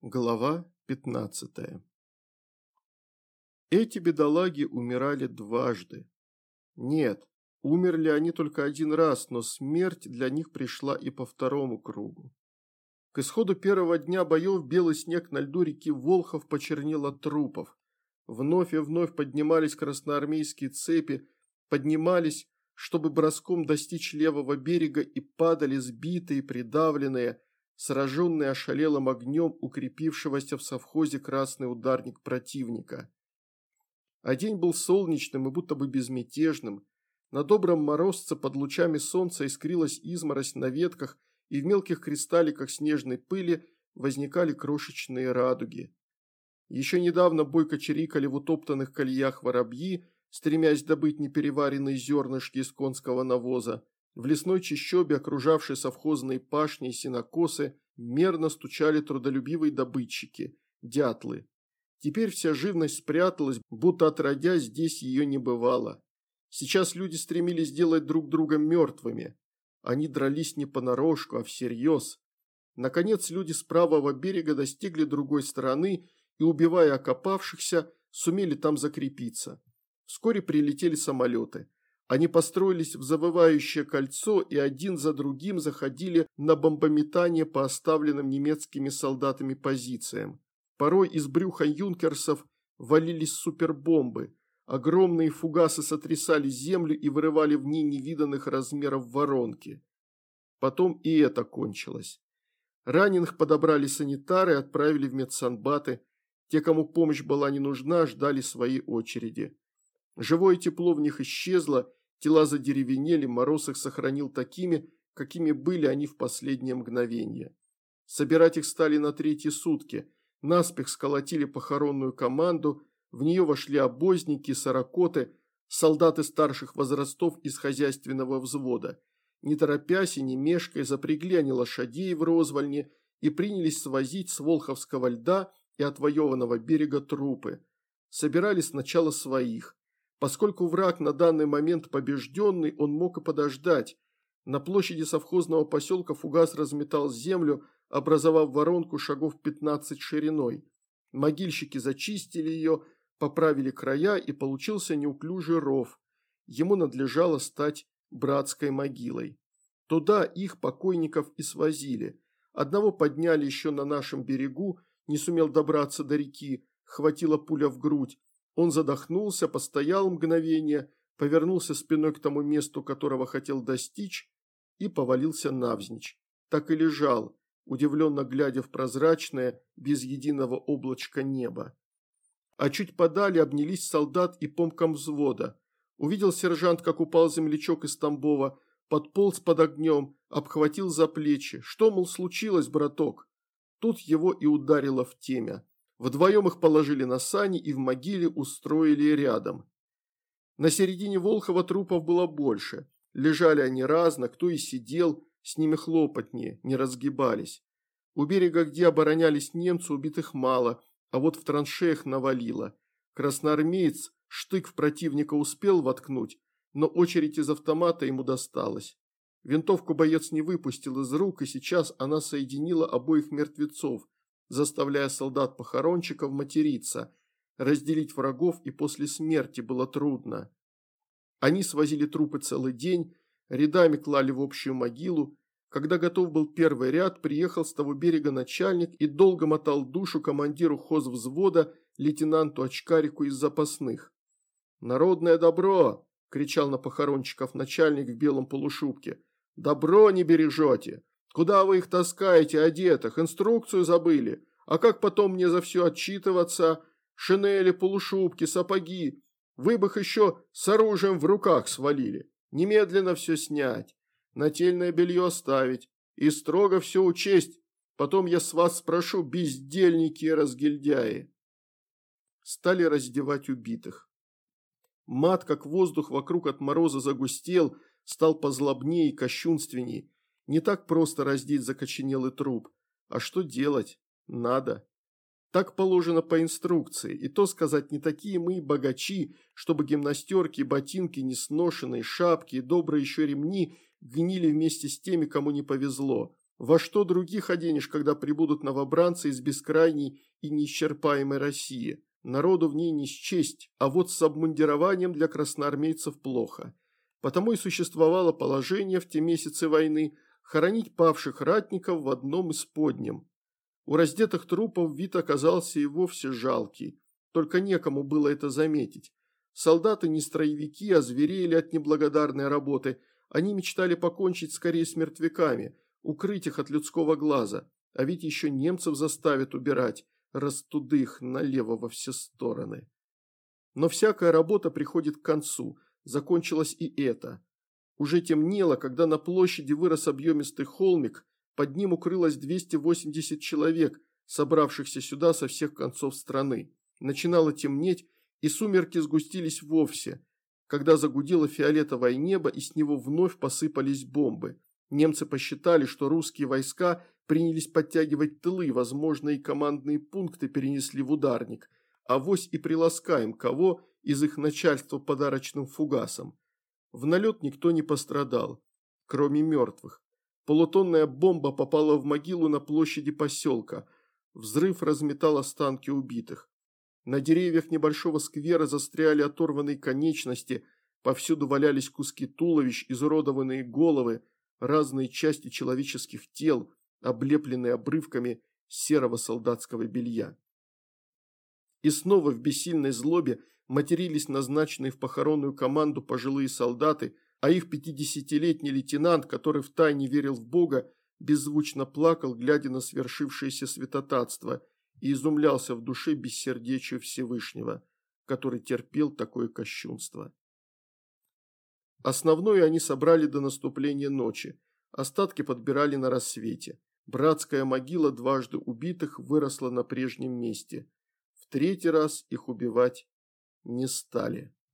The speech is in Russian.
Глава 15 Эти бедолаги умирали дважды. Нет, умерли они только один раз, но смерть для них пришла и по второму кругу. К исходу первого дня боев белый снег на льду реки Волхов почернел от трупов. Вновь и вновь поднимались красноармейские цепи, поднимались, чтобы броском достичь левого берега и падали сбитые, придавленные, сраженный ошалелым огнем укрепившегося в совхозе красный ударник противника. А день был солнечным и будто бы безмятежным. На добром морозце под лучами солнца искрилась изморозь на ветках, и в мелких кристалликах снежной пыли возникали крошечные радуги. Еще недавно бойко чирикали в утоптанных колеях воробьи, стремясь добыть непереваренные зернышки из конского навоза. В лесной чащобе, окружавшей совхозные пашни и сенокосы, мерно стучали трудолюбивые добытчики – дятлы. Теперь вся живность спряталась, будто отродясь здесь ее не бывало. Сейчас люди стремились сделать друг друга мертвыми. Они дрались не понарошку, а всерьез. Наконец люди с правого берега достигли другой стороны и, убивая окопавшихся, сумели там закрепиться. Вскоре прилетели самолеты. Они построились в завывающее кольцо и один за другим заходили на бомбометание по оставленным немецкими солдатами позициям. Порой из брюха юнкерсов валились супербомбы. Огромные фугасы сотрясали землю и вырывали в ней невиданных размеров воронки. Потом и это кончилось. Раненых подобрали санитары и отправили в медсанбаты. Те, кому помощь была не нужна, ждали своей очереди. Живое тепло в них исчезло, Тела задеревенели, мороз их сохранил такими, какими были они в последнее мгновение. Собирать их стали на третьи сутки. Наспех сколотили похоронную команду, в нее вошли обозники, сорокоты, солдаты старших возрастов из хозяйственного взвода. Не торопясь и не мешкая, запрягли они лошадей в розвальне и принялись свозить с Волховского льда и отвоеванного берега трупы. Собирали сначала своих, Поскольку враг на данный момент побежденный, он мог и подождать. На площади совхозного поселка фугас разметал землю, образовав воронку шагов 15 шириной. Могильщики зачистили ее, поправили края и получился неуклюжий ров. Ему надлежало стать братской могилой. Туда их, покойников, и свозили. Одного подняли еще на нашем берегу, не сумел добраться до реки, хватила пуля в грудь. Он задохнулся, постоял мгновение, повернулся спиной к тому месту, которого хотел достичь, и повалился навзничь. Так и лежал, удивленно глядя в прозрачное, без единого облачка небо. А чуть подали обнялись солдат и помком взвода. Увидел сержант, как упал землячок из Тамбова, подполз под огнем, обхватил за плечи. Что, мол, случилось, браток? Тут его и ударило в темя. Вдвоем их положили на сани и в могиле устроили рядом. На середине Волхова трупов было больше. Лежали они разно, кто и сидел, с ними хлопотнее, не разгибались. У берега, где оборонялись немцы, убитых мало, а вот в траншеях навалило. Красноармеец штык в противника успел воткнуть, но очередь из автомата ему досталась. Винтовку боец не выпустил из рук, и сейчас она соединила обоих мертвецов, заставляя солдат-похоронщиков материться. Разделить врагов и после смерти было трудно. Они свозили трупы целый день, рядами клали в общую могилу. Когда готов был первый ряд, приехал с того берега начальник и долго мотал душу командиру хозвзвода, лейтенанту Очкарику из запасных. «Народное добро!» – кричал на похоронщиков начальник в белом полушубке. «Добро не бережете! Куда вы их таскаете, одетых? Инструкцию забыли? А как потом мне за все отчитываться? Шинели, полушубки, сапоги. Вы бы их еще с оружием в руках свалили. Немедленно все снять. Нательное белье оставить. И строго все учесть. Потом я с вас спрошу, бездельники и разгильдяи. Стали раздевать убитых. Мат, как воздух вокруг от мороза загустел, стал позлобнее и кощунственней. Не так просто раздеть закоченелый труп. А что делать? Надо. Так положено по инструкции, и то сказать, не такие мы богачи, чтобы гимнастерки, ботинки, несношенные, шапки и добрые еще ремни гнили вместе с теми, кому не повезло. Во что других оденешь, когда прибудут новобранцы из бескрайней и неисчерпаемой России? Народу в ней не счесть, а вот с обмундированием для красноармейцев плохо. Потому и существовало положение в те месяцы войны хоронить павших ратников в одном из подням. У раздетых трупов вид оказался и вовсе жалкий, только некому было это заметить. Солдаты не строевики, а зверели от неблагодарной работы, они мечтали покончить скорее с мертвяками, укрыть их от людского глаза, а ведь еще немцев заставят убирать, растудых налево во все стороны. Но всякая работа приходит к концу, закончилось и это. Уже темнело, когда на площади вырос объемистый холмик, под ним укрылось 280 человек, собравшихся сюда со всех концов страны. Начинало темнеть, и сумерки сгустились вовсе, когда загудело фиолетовое небо и с него вновь посыпались бомбы. Немцы посчитали, что русские войска принялись подтягивать тылы, возможно, и командные пункты перенесли в ударник, а вось и приласкаем кого из их начальства подарочным фугасом. В налет никто не пострадал, кроме мертвых. Полутонная бомба попала в могилу на площади поселка. Взрыв разметал останки убитых. На деревьях небольшого сквера застряли оторванные конечности, повсюду валялись куски туловищ, изуродованные головы, разные части человеческих тел, облепленные обрывками серого солдатского белья. И снова в бессильной злобе матерились назначенные в похоронную команду пожилые солдаты, а их пятидесятилетний лейтенант, который втайне верил в Бога, беззвучно плакал, глядя на свершившееся святотатство, и изумлялся в душе бессердечию Всевышнего, который терпел такое кощунство. Основное они собрали до наступления ночи, остатки подбирали на рассвете. Братская могила дважды убитых выросла на прежнем месте. В третий раз их убивать не стали.